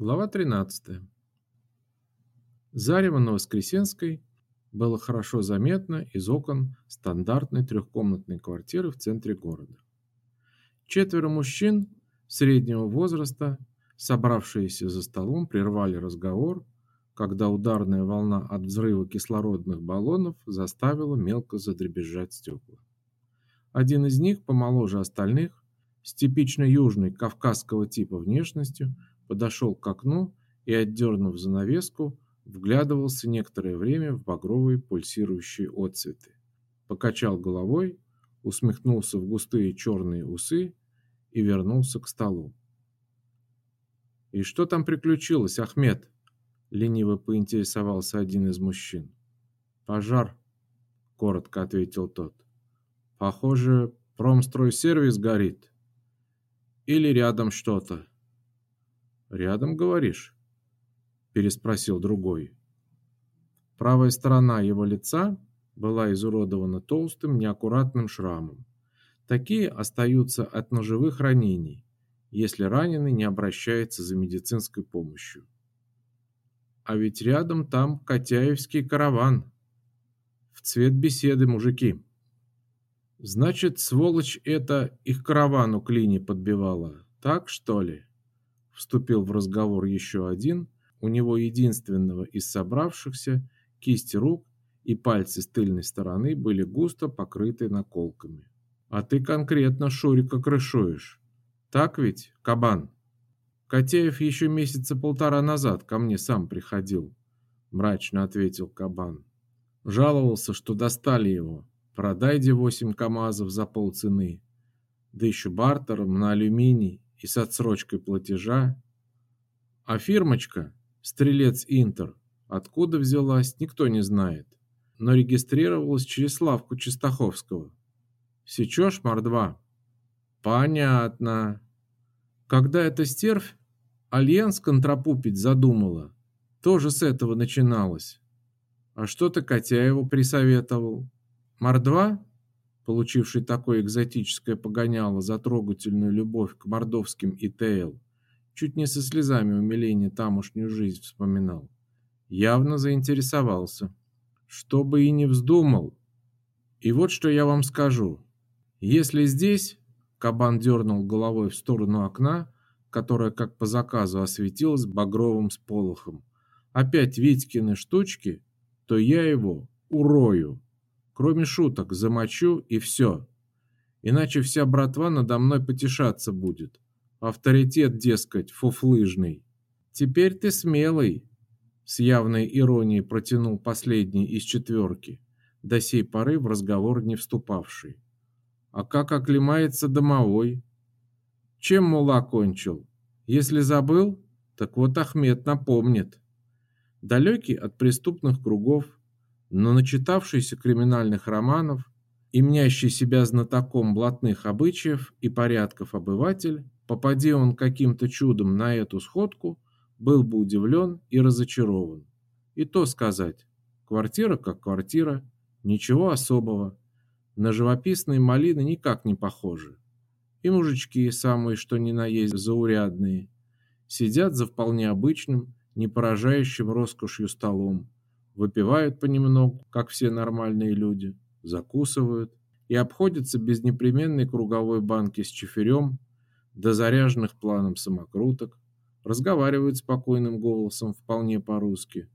Глава 13. Зарево на Воскресенской было хорошо заметно из окон стандартной трехкомнатной квартиры в центре города. Четверо мужчин среднего возраста, собравшиеся за столом, прервали разговор, когда ударная волна от взрыва кислородных баллонов заставила мелко задребезжать стекла. Один из них, помоложе остальных, с типично южной кавказского типа внешностью, подошел к окну и, отдернув занавеску, вглядывался некоторое время в багровые пульсирующие отцветы. Покачал головой, усмехнулся в густые черные усы и вернулся к столу. «И что там приключилось, Ахмед?» — лениво поинтересовался один из мужчин. «Пожар», — коротко ответил тот. «Похоже, промстройсервис горит. Или рядом что-то. «Рядом, говоришь?» – переспросил другой. Правая сторона его лица была изуродована толстым, неаккуратным шрамом. Такие остаются от ножевых ранений, если раненый не обращается за медицинской помощью. А ведь рядом там Котяевский караван. В цвет беседы мужики. Значит, сволочь это их каравану клини подбивала, так что ли? Вступил в разговор еще один, у него единственного из собравшихся, кисти рук и пальцы с тыльной стороны были густо покрыты наколками. А ты конкретно Шурика крышуешь. Так ведь, кабан? Котеев еще месяца полтора назад ко мне сам приходил, мрачно ответил кабан. Жаловался, что достали его. Продайте восемь КАМАЗов за полцены. Да еще бартером на алюминий и с отсрочкой платежа. А фирмочка, Стрелец Интер, откуда взялась, никто не знает, но регистрировалась через Славку Чистаховского. Сечешь, мордва? Понятно. Когда эта стервь альянс контрапупить задумала, тоже с этого начиналось. А что ты Котяеву присоветовал? Мордва получивший такое экзотическое погоняло за трогательную любовь к мордовским ИТЛ, чуть не со слезами умиления тамошнюю жизнь вспоминал. Явно заинтересовался. Что бы и не вздумал. И вот что я вам скажу. Если здесь... Кабан дернул головой в сторону окна, которое, как по заказу, осветилось багровым сполохом. Опять Витькины штучки, то я его урою. Кроме шуток, замочу и все. Иначе вся братва надо мной потешаться будет. Авторитет, дескать, фуфлыжный. Теперь ты смелый, с явной иронией протянул последний из четверки, до сей поры в разговор не вступавший. А как оклемается домовой? Чем мула кончил? Если забыл, так вот Ахмед напомнит. Далекий от преступных кругов, но начитавшийся криминальных романов и мнящий себя знатоком блатных обычаев и порядков обыватель, попади он каким-то чудом на эту сходку, был бы удивлен и разочарован. И то сказать, квартира как квартира, ничего особого, на живописные малины никак не похожи. И мужички, самые что ни на есть заурядные, сидят за вполне обычным, не поражающим роскошью столом, выпивают понемногу, как все нормальные люди, закусывают и обходятся без непременной круговой банки с чиферем, до заряженных планом самокруток, разговаривают спокойным голосом вполне по-русски.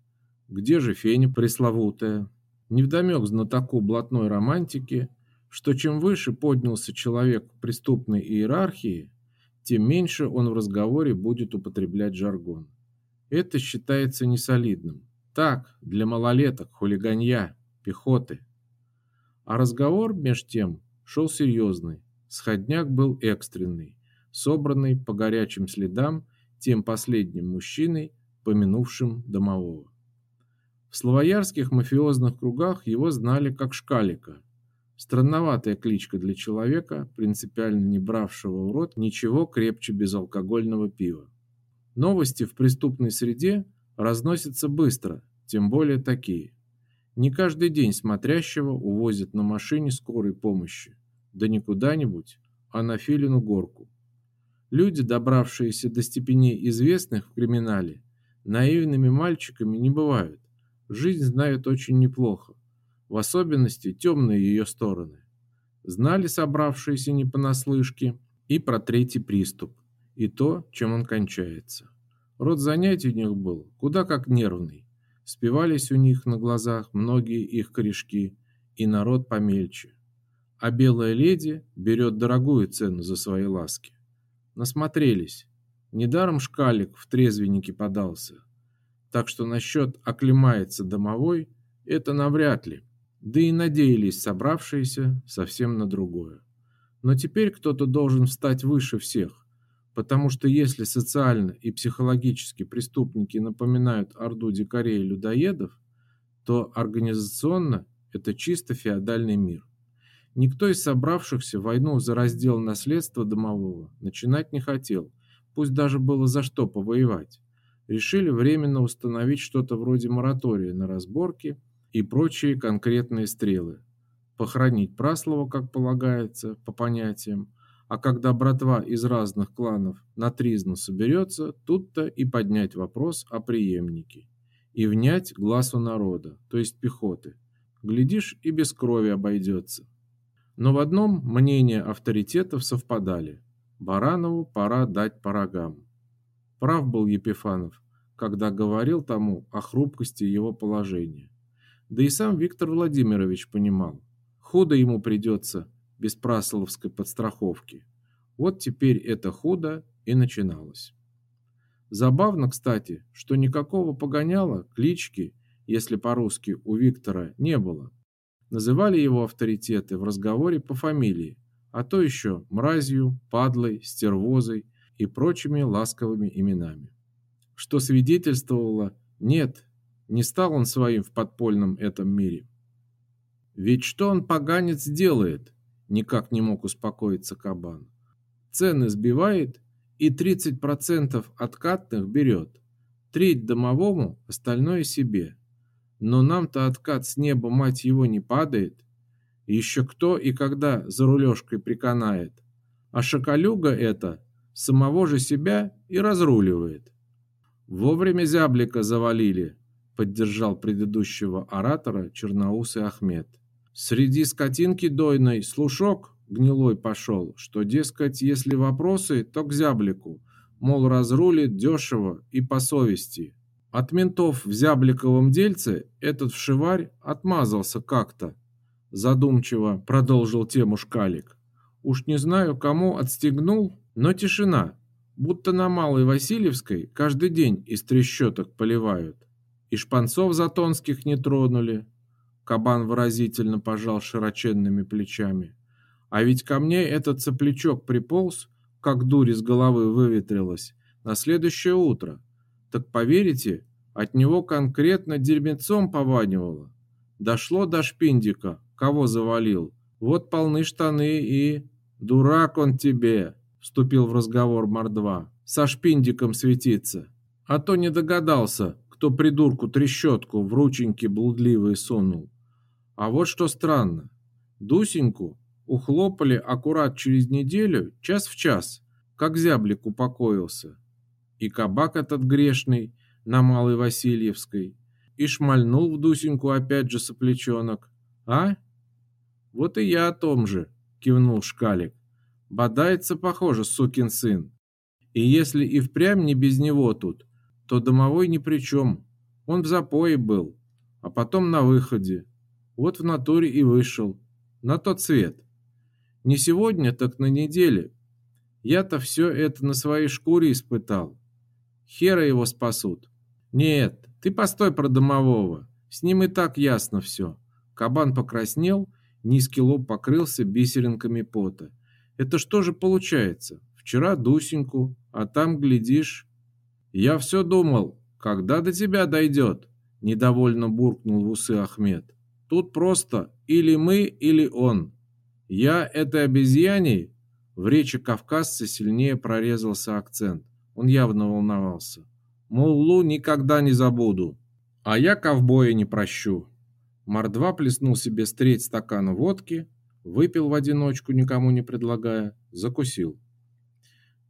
Где же Феня пресловутая? Невдомек знатоку блатной романтики, что чем выше поднялся человек в преступной иерархии, тем меньше он в разговоре будет употреблять жаргон. Это считается несолидным. Так, для малолеток, хулиганья, пехоты. А разговор, меж тем, шел серьезный. Сходняк был экстренный, собранный по горячим следам тем последним мужчиной, помянувшим домового. В славоярских мафиозных кругах его знали как Шкалика. Странноватая кличка для человека, принципиально не бравшего в рот ничего крепче безалкогольного пива. Новости в преступной среде разносятся быстро, тем более такие. Не каждый день смотрящего увозят на машине скорой помощи, да не куда-нибудь, а на Филину горку. Люди, добравшиеся до степеней известных в криминале, наивными мальчиками не бывают. Жизнь знают очень неплохо, в особенности темные ее стороны. Знали собравшиеся не понаслышке и про третий приступ, и то, чем он кончается. Род занятий у них был куда как нервный. Спивались у них на глазах многие их корешки, и народ помельче. А белая леди берет дорогую цену за свои ласки. Насмотрелись. Недаром шкалик в трезвеннике подался. Так что насчет оклемается домовой, это навряд ли. Да и надеялись собравшиеся совсем на другое. Но теперь кто-то должен встать выше всех, потому что если социально и психологически преступники напоминают орду дикарей и людоедов, то организационно это чисто феодальный мир. Никто из собравшихся войну за раздел наследства домового начинать не хотел, пусть даже было за что повоевать. Решили временно установить что-то вроде моратория на разборки – и прочие конкретные стрелы. Похоронить Праслова, как полагается, по понятиям, а когда братва из разных кланов на тризну соберется, тут-то и поднять вопрос о преемнике. И внять глазу народа, то есть пехоты. Глядишь, и без крови обойдется. Но в одном мнения авторитетов совпадали. Баранову пора дать по рогам. Прав был Епифанов, когда говорил тому о хрупкости его положения. Да и сам Виктор Владимирович понимал, худо ему придется без прасловской подстраховки. Вот теперь это худо и начиналось. Забавно, кстати, что никакого погоняла, клички, если по-русски, у Виктора не было. Называли его авторитеты в разговоре по фамилии, а то еще мразью, падлой, стервозой и прочими ласковыми именами. Что свидетельствовало, нет, не стал он своим в подпольном этом мире. Ведь что он, поганец, делает? Никак не мог успокоиться кабан. Цены сбивает и 30% откатных берет. Треть домовому, остальное себе. Но нам-то откат с неба, мать его, не падает. Еще кто и когда за рулежкой приканает. А шакалюга это самого же себя и разруливает. Вовремя зяблика завалили, поддержал предыдущего оратора черноусый Ахмед. Среди скотинки дойной слушок гнилой пошел, что, дескать, если вопросы, то к зяблику, мол, разрулит дешево и по совести. От ментов в зябликовом дельце этот вшиварь отмазался как-то. Задумчиво продолжил тему шкалик. Уж не знаю, кому отстегнул, но тишина, будто на Малой Васильевской каждый день из трещоток поливают. И шпанцов затонских не тронули. Кабан выразительно пожал широченными плечами. А ведь ко мне этот цыплячок приполз, как дурь из головы выветрилась, на следующее утро. Так поверите, от него конкретно дерьмецом пованивало. Дошло до шпиндика, кого завалил. Вот полны штаны и... Дурак он тебе, вступил в разговор Мордва. Со шпиндиком светиться. А то не догадался, кто придурку трещотку в рученьки блудливые сунул. А вот что странно. Дусеньку ухлопали аккурат через неделю, час в час, как зяблик упокоился. И кабак этот грешный на Малой Васильевской, и шмальнул в Дусеньку опять же соплечонок. А? Вот и я о том же, кивнул Шкалик. Бодается, похоже, сукин сын. И если и впрямь не без него тут, то домовой ни при чем. Он в запое был, а потом на выходе. Вот в натуре и вышел. На тот свет. Не сегодня, так на неделе. Я-то все это на своей шкуре испытал. Хера его спасут. Нет, ты постой про домового. С ним и так ясно все. Кабан покраснел, низкий лоб покрылся бисеринками пота. Это что же получается? Вчера Дусеньку, а там, глядишь, я все думал, когда до тебя дойдет, недовольно буркнул в усы Ахмед. Тут просто или мы, или он. Я этой обезьяне, в речи кавказца сильнее прорезался акцент. Он явно волновался. Муллу никогда не забуду, а я ковбоя не прощу. Мордва плеснул себе с треть стакана водки, выпил в одиночку, никому не предлагая, закусил.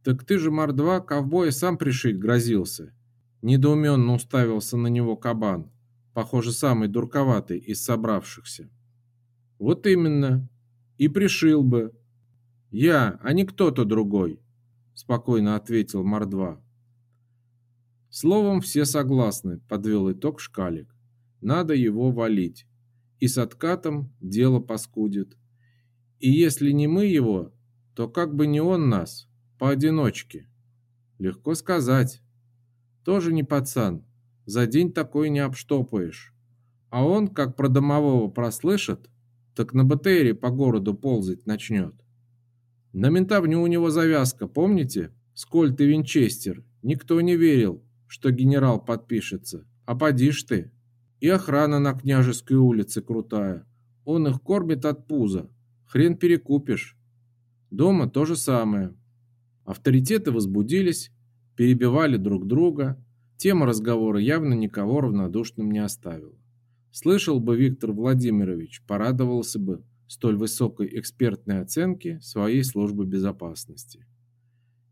Так ты же, мордва, ковбоя сам пришить грозился. Недоуменно уставился на него кабан, похоже, самый дурковатый из собравшихся. Вот именно. И пришил бы. Я, а не кто-то другой, спокойно ответил мордва. Словом, все согласны, подвел итог шкалик. Надо его валить. И с откатом дело паскудит. И если не мы его, то как бы не он нас, поодиночке. Легко сказать. Тоже не пацан. За день такой не обштопаешь. А он, как про домового прослышит, так на БТРе по городу ползать начнет. На ментовню у него завязка, помните? Скольт и Винчестер. Никто не верил, что генерал подпишется. А поди ж ты. И охрана на княжеской улице крутая. Он их кормит от пуза. Хрен перекупишь. Дома то же самое. Авторитеты возбудились, перебивали друг друга. Тема разговора явно никого равнодушным не оставила. Слышал бы Виктор Владимирович, порадовался бы столь высокой экспертной оценке своей службы безопасности.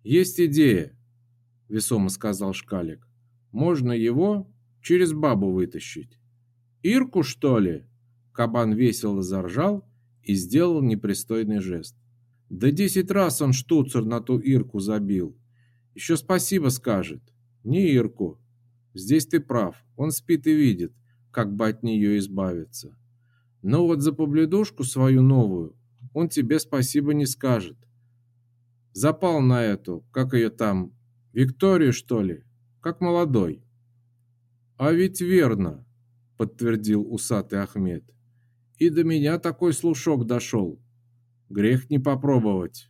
Есть идея, весомо сказал Шкалик. Можно его через бабу вытащить. Ирку, что ли? Кабан весело заржал и сделал непристойный жест. Да десять раз он штуцер на ту Ирку забил. Еще спасибо скажет. Не Ирку. Здесь ты прав. Он спит и видит, как бы от нее избавиться. Но вот за побледушку свою новую он тебе спасибо не скажет. Запал на эту, как ее там, Викторию, что ли? Как молодой. А ведь верно, подтвердил усатый Ахмед. И до меня такой слушок дошел. Грех не попробовать.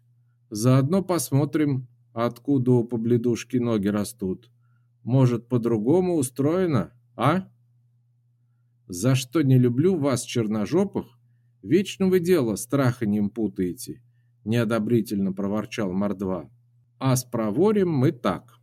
Заодно посмотрим, откуда у побледушки ноги растут. Может, по-другому устроено, а? За что не люблю вас, черножопых? Вечно вы дело страханьем путаете, неодобрительно проворчал Мордва. А спроворим мы так.